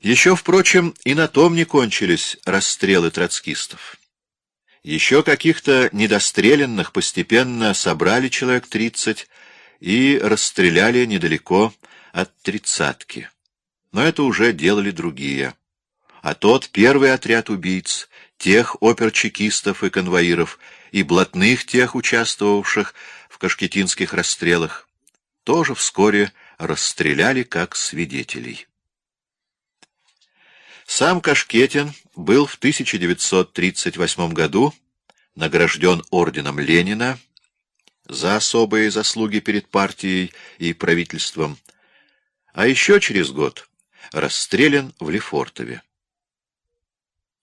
Еще, впрочем, и на том не кончились расстрелы троцкистов. Еще каких-то недостреленных постепенно собрали человек тридцать и расстреляли недалеко от тридцатки. Но это уже делали другие. А тот первый отряд убийц, тех оперчекистов и конвоиров, и блатных тех, участвовавших в кашкетинских расстрелах, тоже вскоре расстреляли как свидетелей. Сам Кашкетин был в 1938 году награжден орденом Ленина за особые заслуги перед партией и правительством, а еще через год расстрелян в Лефортове.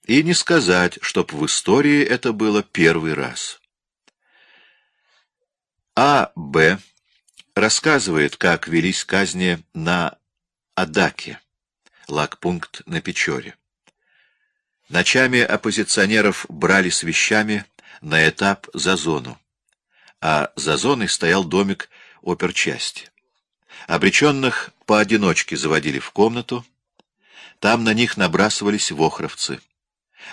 И не сказать, чтоб в истории это было первый раз. А. Б. рассказывает, как велись казни на Адаке, лагпункт на Печоре. Ночами оппозиционеров брали с вещами на этап за зону, а за зоной стоял домик оперчасти. Обреченных поодиночке заводили в комнату, там на них набрасывались вохровцы.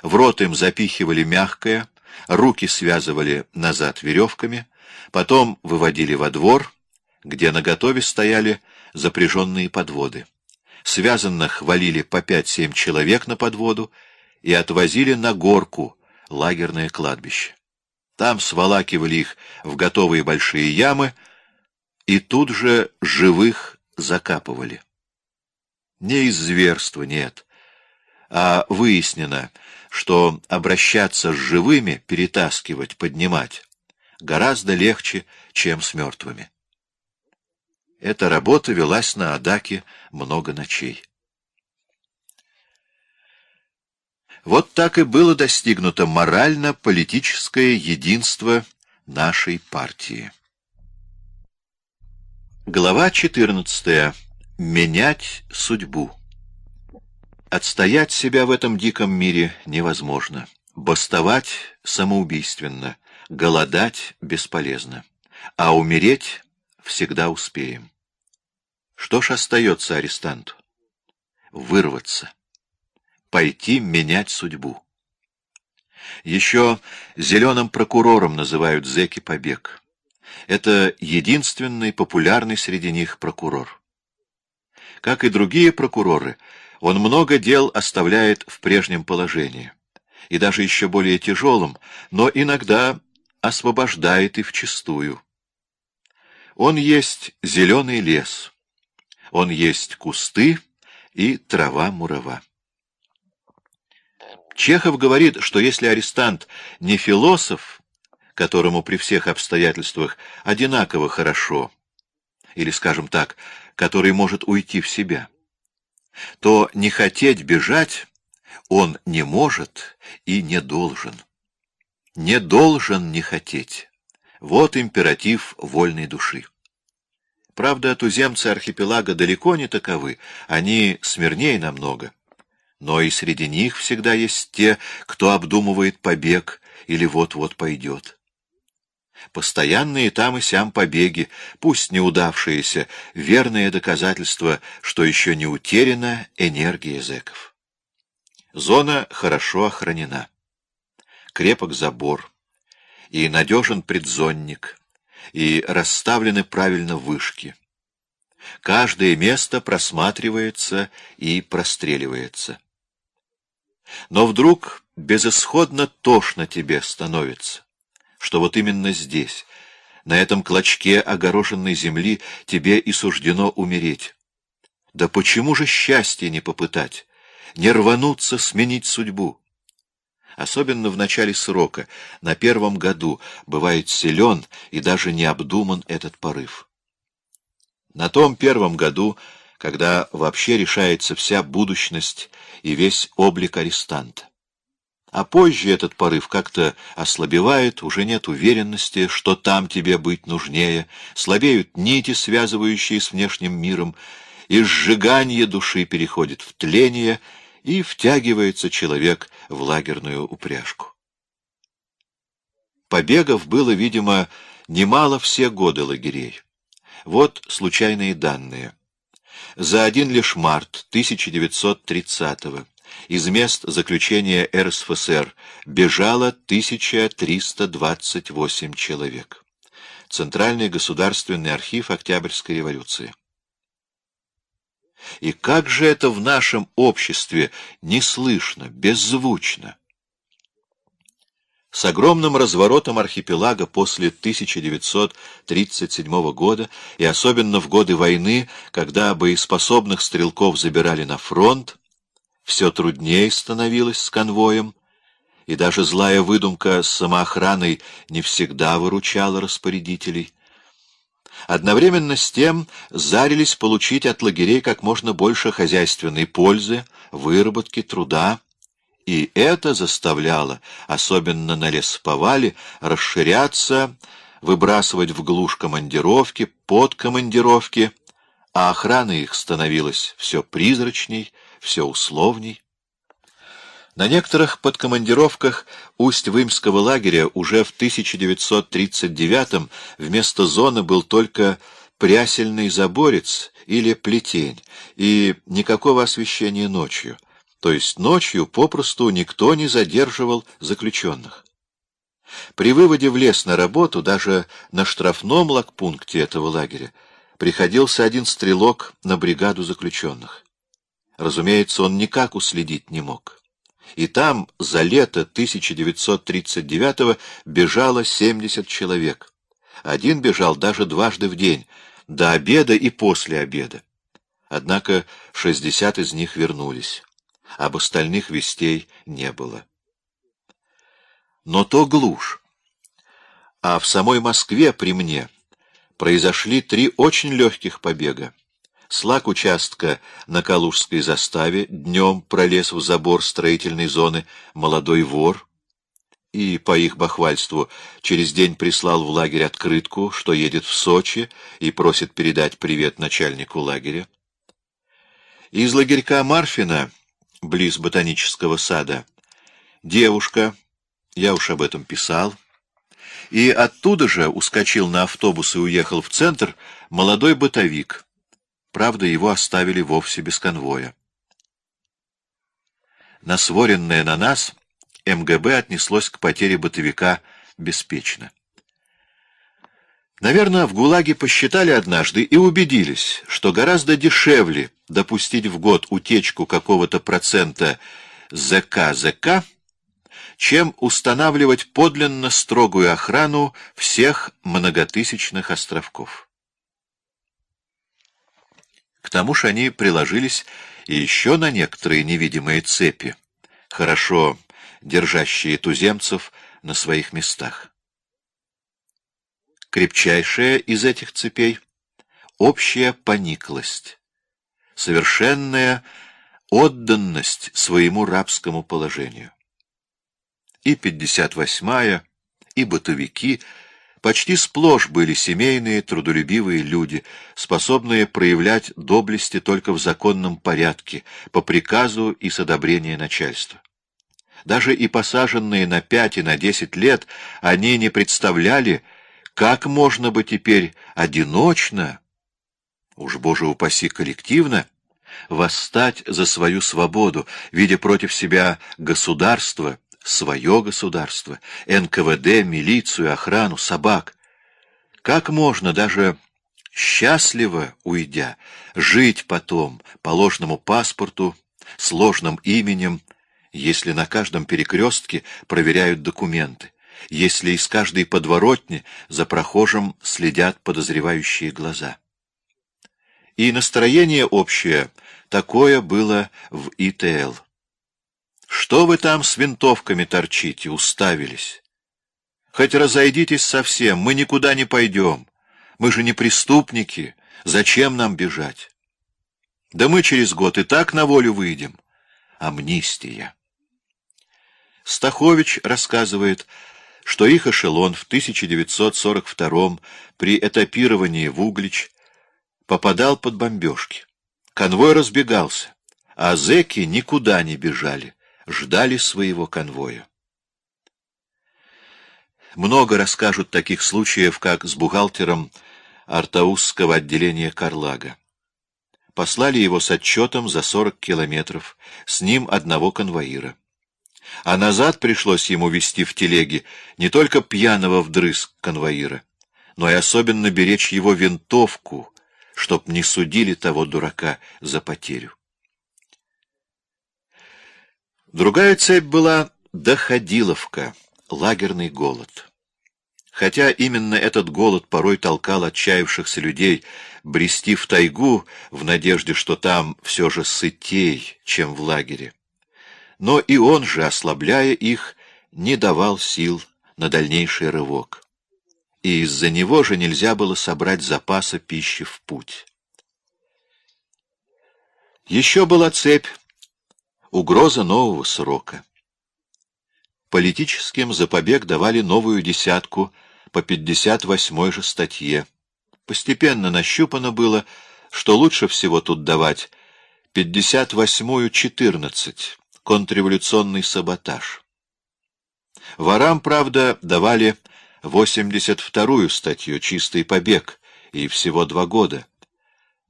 В рот им запихивали мягкое, руки связывали назад веревками, потом выводили во двор, где наготове стояли запряженные подводы. Связанных валили по пять-семь человек на подводу и отвозили на горку, лагерное кладбище. Там сволакивали их в готовые большие ямы и тут же живых закапывали. Не из зверства, нет, а выяснено, что обращаться с живыми, перетаскивать, поднимать гораздо легче, чем с мертвыми. Эта работа велась на Адаке много ночей. Вот так и было достигнуто морально-политическое единство нашей партии. Глава 14. Менять судьбу. Отстоять себя в этом диком мире невозможно. Бастовать самоубийственно, голодать бесполезно. А умереть всегда успеем. Что ж остается арестанту? Вырваться. Пойти менять судьбу. Еще зеленым прокурором называют зэки побег. Это единственный популярный среди них прокурор. Как и другие прокуроры, он много дел оставляет в прежнем положении, и даже еще более тяжелым, но иногда освобождает и вчистую. Он есть зеленый лес, он есть кусты и трава-мурава. Чехов говорит, что если арестант не философ, которому при всех обстоятельствах одинаково хорошо, или, скажем так, который может уйти в себя, то не хотеть бежать он не может и не должен. Не должен не хотеть. Вот императив вольной души. Правда, туземцы архипелага далеко не таковы, они смирнее намного. Но и среди них всегда есть те, кто обдумывает побег или вот-вот пойдет. Постоянные там и сям побеги, пусть неудавшиеся, верное доказательство, что еще не утеряна энергия зэков. Зона хорошо охранена. Крепок забор, и надежен предзонник, и расставлены правильно вышки. Каждое место просматривается и простреливается. Но вдруг безысходно тошно тебе становится что вот именно здесь, на этом клочке огороженной земли, тебе и суждено умереть. Да почему же счастье не попытать, не рвануться сменить судьбу? Особенно в начале срока, на первом году, бывает силен и даже не обдуман этот порыв. На том первом году, когда вообще решается вся будущность и весь облик арестанта. А позже этот порыв как-то ослабевает, уже нет уверенности, что там тебе быть нужнее, слабеют нити, связывающие с внешним миром, и сжигание души переходит в тление, и втягивается человек в лагерную упряжку. Побегов было, видимо, немало все годы лагерей. Вот случайные данные. За один лишь март 1930-го из мест заключения РСФСР бежало 1328 человек. Центральный государственный архив Октябрьской революции. И как же это в нашем обществе не слышно, беззвучно? С огромным разворотом архипелага после 1937 года и особенно в годы войны, когда боеспособных стрелков забирали на фронт, все труднее становилось с конвоем, и даже злая выдумка с самоохраной не всегда выручала распорядителей. Одновременно с тем зарились получить от лагерей как можно больше хозяйственной пользы, выработки, труда, и это заставляло, особенно на лесповале, расширяться, выбрасывать в глушь командировки, подкомандировки, а охрана их становилась все призрачней, все условней. На некоторых подкомандировках Усть-Вымского лагеря уже в 1939-м вместо зоны был только прясельный заборец или плетень, и никакого освещения ночью — то есть ночью попросту никто не задерживал заключенных. При выводе в лес на работу, даже на штрафном лагпункте этого лагеря, приходился один стрелок на бригаду заключенных. Разумеется, он никак уследить не мог. И там за лето 1939-го бежало 70 человек. Один бежал даже дважды в день, до обеда и после обеда. Однако 60 из них вернулись об остальных вестей не было. Но то глушь. А в самой Москве при мне произошли три очень легких побега. Слаг участка на Калужской заставе днем пролез в забор строительной зоны молодой вор и, по их бахвальству, через день прислал в лагерь открытку, что едет в Сочи и просит передать привет начальнику лагеря. Из лагерька Марфина близ ботанического сада, девушка, я уж об этом писал, и оттуда же ускочил на автобус и уехал в центр молодой бытовик. Правда, его оставили вовсе без конвоя. Насворенное на нас, МГБ отнеслось к потере бытовика беспечно. Наверное, в ГУЛАГе посчитали однажды и убедились, что гораздо дешевле допустить в год утечку какого-то процента ЗК-ЗК, чем устанавливать подлинно строгую охрану всех многотысячных островков. К тому же они приложились еще на некоторые невидимые цепи, хорошо держащие туземцев на своих местах. Крепчайшая из этих цепей — общая пониклость, совершенная отданность своему рабскому положению. И 58-я, и бытовики почти сплошь были семейные, трудолюбивые люди, способные проявлять доблести только в законном порядке, по приказу и с одобрения начальства. Даже и посаженные на пять и на десять лет, они не представляли, как можно бы теперь одиночно, уж, Боже упаси, коллективно, восстать за свою свободу, видя против себя государство, свое государство, НКВД, милицию, охрану, собак? Как можно даже счастливо уйдя, жить потом по ложному паспорту, сложным именем, если на каждом перекрестке проверяют документы? если из каждой подворотни за прохожим следят подозревающие глаза. И настроение общее такое было в ИТЛ. Что вы там с винтовками торчите, уставились? Хоть разойдитесь совсем, мы никуда не пойдем. Мы же не преступники, зачем нам бежать? Да мы через год и так на волю выйдем. Амнистия. Стахович рассказывает что их эшелон в 1942 при этапировании в Углич попадал под бомбежки. Конвой разбегался, а зэки никуда не бежали, ждали своего конвоя. Много расскажут таких случаев, как с бухгалтером Артаусского отделения Карлага. послали его с отчетом за 40 километров, с ним одного конвоира. А назад пришлось ему вести в телеге не только пьяного вдрызг конвоира, но и особенно беречь его винтовку, чтоб не судили того дурака за потерю. Другая цепь была Доходиловка, лагерный голод. Хотя именно этот голод порой толкал отчаявшихся людей брести в тайгу в надежде, что там все же сытей, чем в лагере. Но и он же, ослабляя их, не давал сил на дальнейший рывок. И из-за него же нельзя было собрать запаса пищи в путь. Еще была цепь, угроза нового срока. Политическим за побег давали новую десятку по 58-й же статье. Постепенно нащупано было, что лучше всего тут давать 58-ю 14, контрреволюционный саботаж. Ворам, правда, давали 82-ю статью «Чистый побег» и всего два года.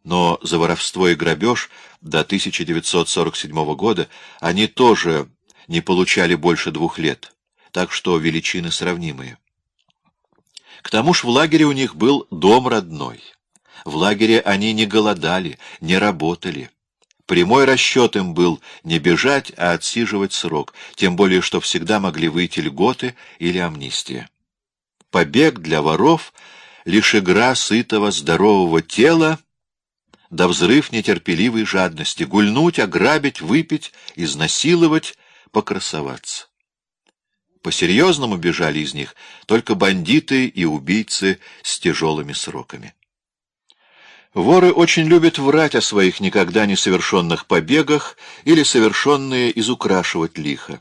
Но за воровство и грабеж до 1947 года они тоже не получали больше двух лет, так что величины сравнимые. К тому ж в лагере у них был дом родной. В лагере они не голодали, не работали. Прямой расчет им был не бежать, а отсиживать срок, тем более что всегда могли выйти льготы или амнистия. Побег для воров — лишь игра сытого здорового тела да взрыв нетерпеливой жадности, гульнуть, ограбить, выпить, изнасиловать, покрасоваться. По-серьезному бежали из них только бандиты и убийцы с тяжелыми сроками. Воры очень любят врать о своих никогда не совершенных побегах или совершенные изукрашивать лихо.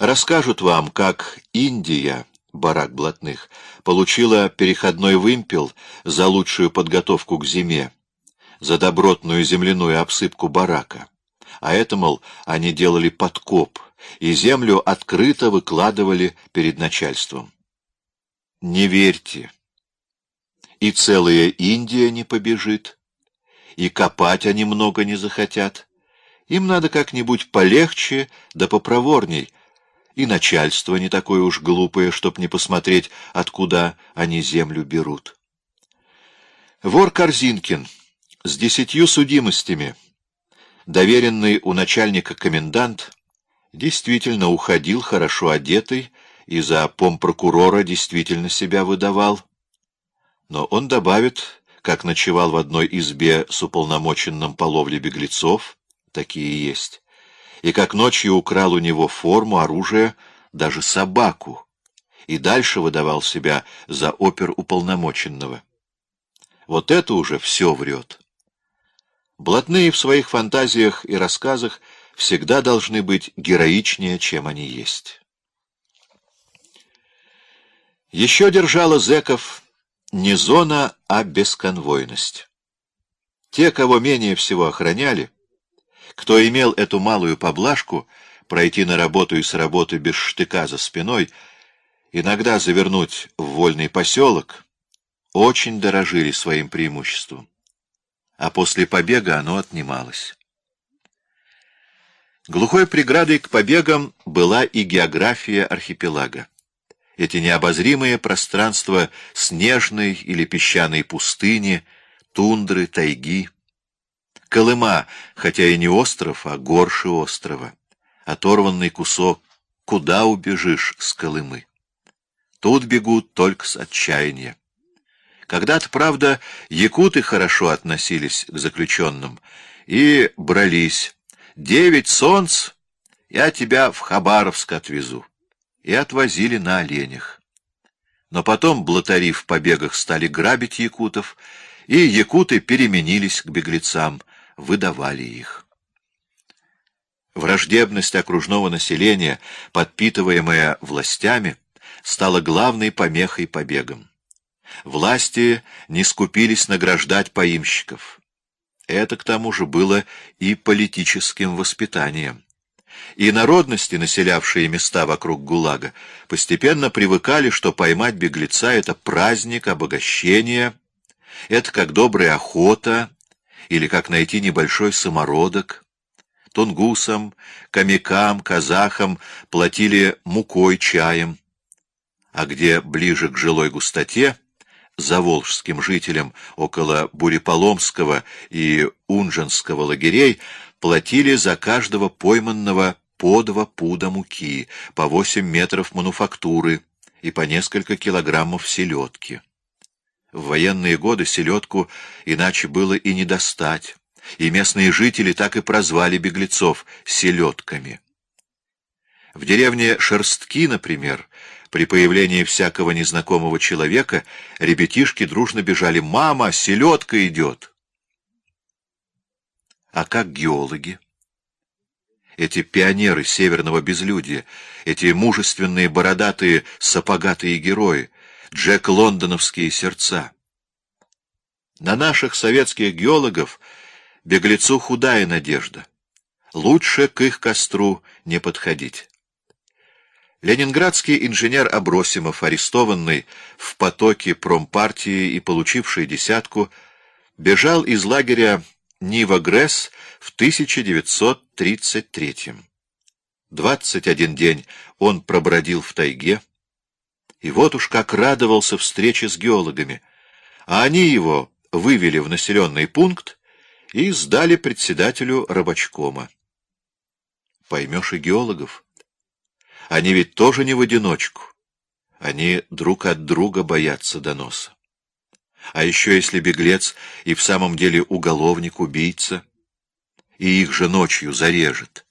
Расскажут вам, как Индия, барак блатных, получила переходной вымпел за лучшую подготовку к зиме, за добротную земляную обсыпку барака. А это, мол, они делали подкоп, и землю открыто выкладывали перед начальством. Не верьте. И целая Индия не побежит, и копать они много не захотят. Им надо как-нибудь полегче да попроворней, и начальство не такое уж глупое, чтоб не посмотреть, откуда они землю берут. Вор Корзинкин с десятью судимостями, доверенный у начальника комендант, действительно уходил хорошо одетый и за помпрокурора действительно себя выдавал. Но он добавит, как ночевал в одной избе с уполномоченным по ловле беглецов, такие есть, и как ночью украл у него форму, оружие, даже собаку, и дальше выдавал себя за опер уполномоченного. Вот это уже все врет. Блатные в своих фантазиях и рассказах всегда должны быть героичнее, чем они есть. Еще держала зеков не зона, а бесконвойность. Те, кого менее всего охраняли, кто имел эту малую поблажку пройти на работу и с работы без штыка за спиной, иногда завернуть в вольный поселок, очень дорожили своим преимуществом а после побега оно отнималось. Глухой преградой к побегам была и география архипелага. Эти необозримые пространства снежной или песчаной пустыни, тундры, тайги. Колыма, хотя и не остров, а горше острова. Оторванный кусок, куда убежишь с Колымы? Тут бегут только с отчаяния. Когда-то, правда, якуты хорошо относились к заключенным и брались. «Девять солнц, я тебя в Хабаровск отвезу». И отвозили на оленях. Но потом блатари в побегах стали грабить якутов, и якуты переменились к беглецам, выдавали их. Враждебность окружного населения, подпитываемая властями, стала главной помехой побегам. Власти не скупились награждать поимщиков. Это, к тому же, было и политическим воспитанием. И народности, населявшие места вокруг ГУЛАГа, постепенно привыкали, что поймать беглеца — это праздник, обогащение, это как добрая охота, или как найти небольшой самородок. Тунгусам, камикам, казахам платили мукой, чаем. А где ближе к жилой густоте, заволжским жителям около Буреполомского и Унженского лагерей платили за каждого пойманного по два пуда муки, по восемь метров мануфактуры и по несколько килограммов селедки. В военные годы селедку иначе было и не достать, и местные жители так и прозвали беглецов «селедками». В деревне Шерстки, например, при появлении всякого незнакомого человека ребятишки дружно бежали «Мама, селедка идет!» А как геологи? Эти пионеры северного безлюдья, эти мужественные бородатые сапогатые герои, Джек Лондоновские сердца. На наших советских геологов беглецу худая надежда. Лучше к их костру не подходить. Ленинградский инженер Абросимов, арестованный в потоке промпартии и получивший десятку, бежал из лагеря Нива-Гресс в 1933 -м. 21 день он пробродил в тайге, и вот уж как радовался встрече с геологами, а они его вывели в населенный пункт и сдали председателю рабочкома. Поймешь и геологов. Они ведь тоже не в одиночку. Они друг от друга боятся доноса. А еще если беглец и в самом деле уголовник, убийца, и их же ночью зарежет,